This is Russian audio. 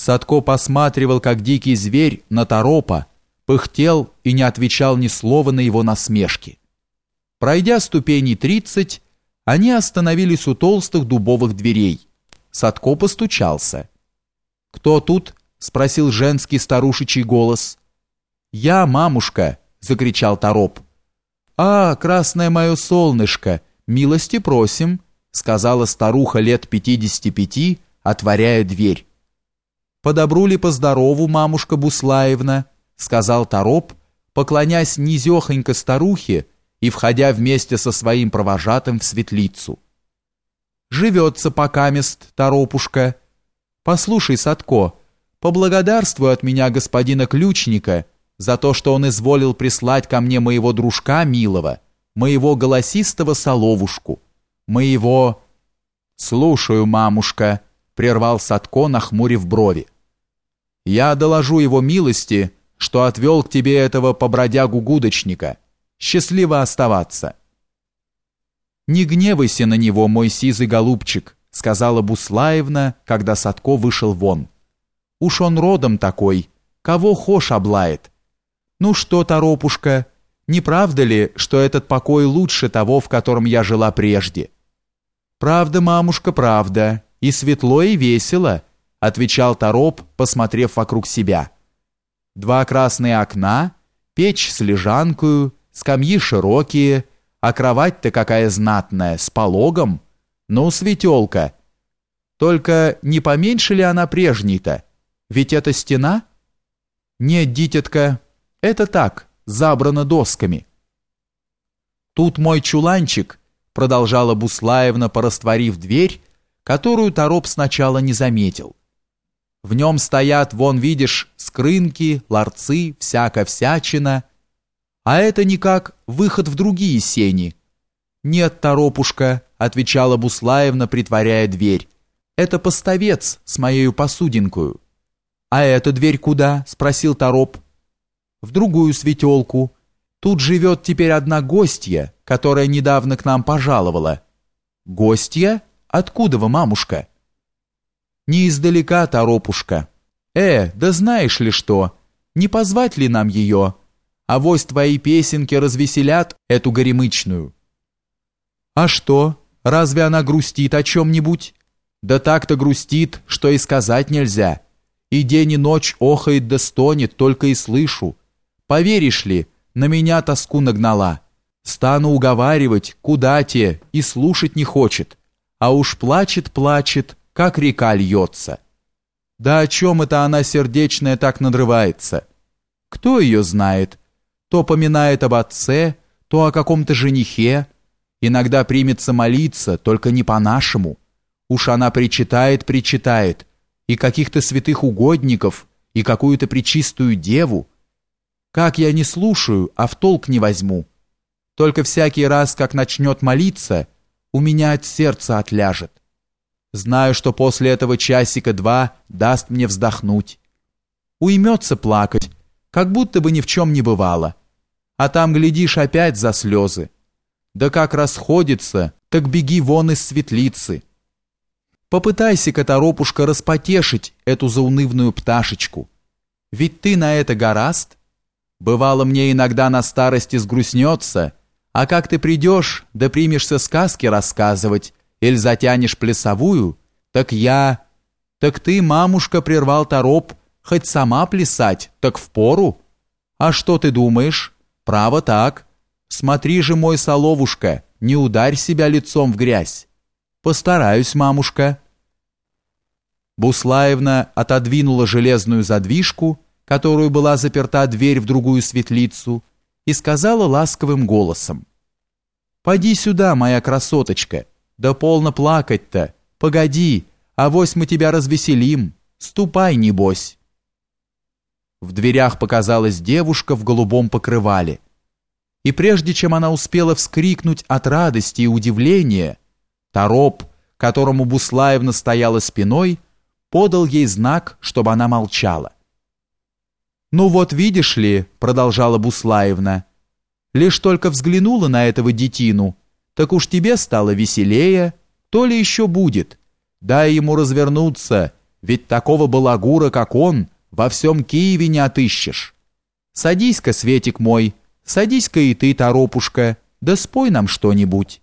Садко посматривал, как дикий зверь, на торопа, пыхтел и не отвечал ни слова на его насмешки. Пройдя ступеней тридцать, они остановились у толстых дубовых дверей. Садко постучался. «Кто тут?» — спросил женский старушечий голос. «Я, мамушка!» — закричал Тороп. «А, красное мое солнышко, милости просим!» — сказала старуха лет пятидесяти пяти, отворяя дверь. «По ли, по здорову, мамушка Буслаевна?» — сказал Тороп, поклонясь низехонько старухе и входя вместе со своим провожатым в светлицу. «Живется покамест, Торопушка. Послушай, Садко, поблагодарствуй от меня господина ключника за то, что он изволил прислать ко мне моего дружка милого, моего голосистого соловушку» моего...» «Слушаю, мамушка», — прервал Садко, нахмурив брови. «Я доложу его милости, что отвел к тебе этого побродягу-гудочника. Счастливо оставаться». «Не гневайся на него, мой сизый голубчик», — сказала Буслаевна, когда Садко вышел вон. «Уж он родом такой, кого хошь облает. Ну что, торопушка, не правда ли, что этот покой лучше того, в котором я жила прежде?» «Правда, мамушка, правда. И светло, и весело», — отвечал Тороп, посмотрев вокруг себя. «Два красные окна, печь с лежанкою, скамьи широкие, а кровать-то какая знатная, с пологом. Ну, светелка. Только не поменьше ли она прежней-то? Ведь это стена?» «Нет, дитятка, это так, забрано досками». «Тут мой чуланчик, продолжала Буслаевна, порастворив дверь, которую Тороп сначала не заметил. В нем стоят, вон видишь, скрынки, ларцы, всяко всячина, а это никак выход в другие сени. Нет, Торопушка, отвечала Буслаевна, притворяя дверь. Это поставец с моею посудинкою. А эта дверь куда? спросил Тороп. В другую светелку. Тут живет теперь одна гостья, которая недавно к нам пожаловала. Гостья? Откуда вы, мамушка? Не издалека, торопушка. Э, да знаешь ли что, не позвать ли нам ее? А вось твои песенки развеселят эту горемычную. А что, разве она грустит о чем-нибудь? Да так-то грустит, что и сказать нельзя. И день и ночь охает да стонет, только и слышу. Поверишь ли, на меня тоску нагнала. Стану уговаривать, куда те, и слушать не хочет. А уж плачет-плачет, как река льется. Да о чем это она сердечная так надрывается? Кто ее знает? То поминает об отце, то о каком-то женихе. Иногда примется молиться, только не по-нашему. Уж она причитает, причитает, и каких-то святых угодников, и какую-то причистую деву. Как я не слушаю, а в толк не возьму. Только всякий раз, как начнет молиться, у меня от сердца отляжет. Знаю, что после этого часика-два даст мне вздохнуть. Уймется плакать, как будто бы ни в чем не бывало. А там, глядишь, опять за слезы. Да как расходится, так беги вон из светлицы. Попытайся, Которопушка, распотешить эту заунывную пташечку. Ведь ты на это гораст. Бывало мне иногда на старости сгрустнется — а как ты придешь, да примешься сказки рассказывать, или затянешь плясовую, так я... Так ты, мамушка, прервал тороп, хоть сама плясать, так впору. А что ты думаешь? Право так. Смотри же, мой соловушка, не ударь себя лицом в грязь. Постараюсь, мамушка. Буслаевна отодвинула железную задвижку, которую была заперта дверь в другую светлицу, и сказала ласковым голосом. «Поди сюда, моя красоточка, да полно плакать-то, погоди, авось мы тебя развеселим, ступай, небось». В дверях показалась девушка в голубом покрывале, и прежде чем она успела вскрикнуть от радости и удивления, Тороп, которому Буслаевна стояла спиной, подал ей знак, чтобы она молчала. «Ну вот видишь ли», — продолжала Буслаевна, «лишь только взглянула на этого детину, так уж тебе стало веселее, то ли еще будет. Дай ему развернуться, ведь такого балагура, как он, во всем Киеве не отыщешь. Садись-ка, Светик мой, садись-ка и ты, Торопушка, да спой нам что-нибудь».